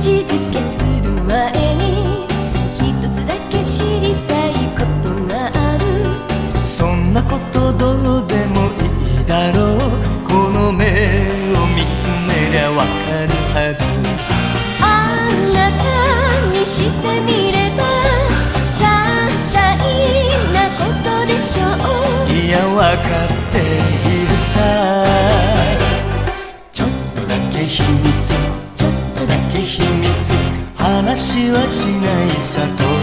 口づけする前に一つだけ知りたいことがあるそんなことどうでもいいだろうこの目を見つめりゃわかるはずあなたにしてみれば些細なことでしょういやわかっているさちょっとだけ秘密け秘密。話はしないさと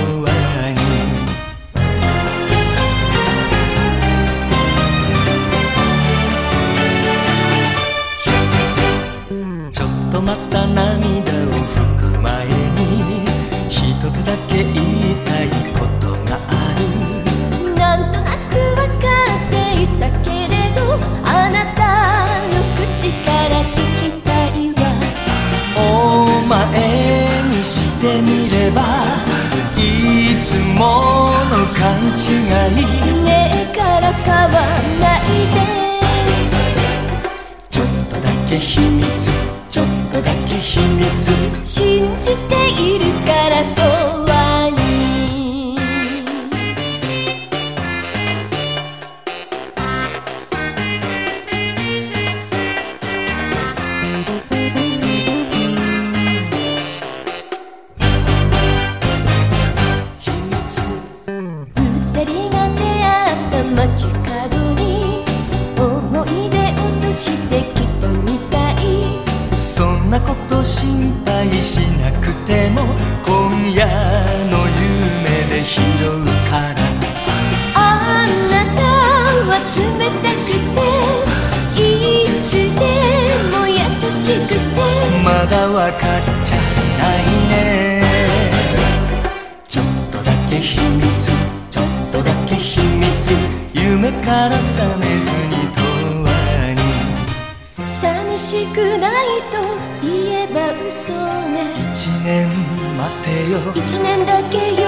てみればいつもの勘違い。ねえからかわないで。ちょっとだけ秘密ちょっとだけ秘密。信じている心配しなくても今夜の夢で拾うから。あなたは冷たくていつでも優しくて。まだわかっちゃいないね。ちょっとだけ秘密ちょっとだけ秘密。夢から覚めずに永遠に。寂しくないと言一年待てよ。一年だけよ。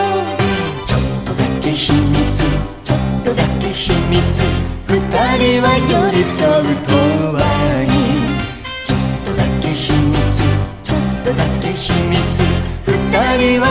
ちょっとだけ秘密。ちょっとだけ秘密。二人は寄り添う永遠に。ちょっとだけ秘密。ちょっとだけ秘密。二人は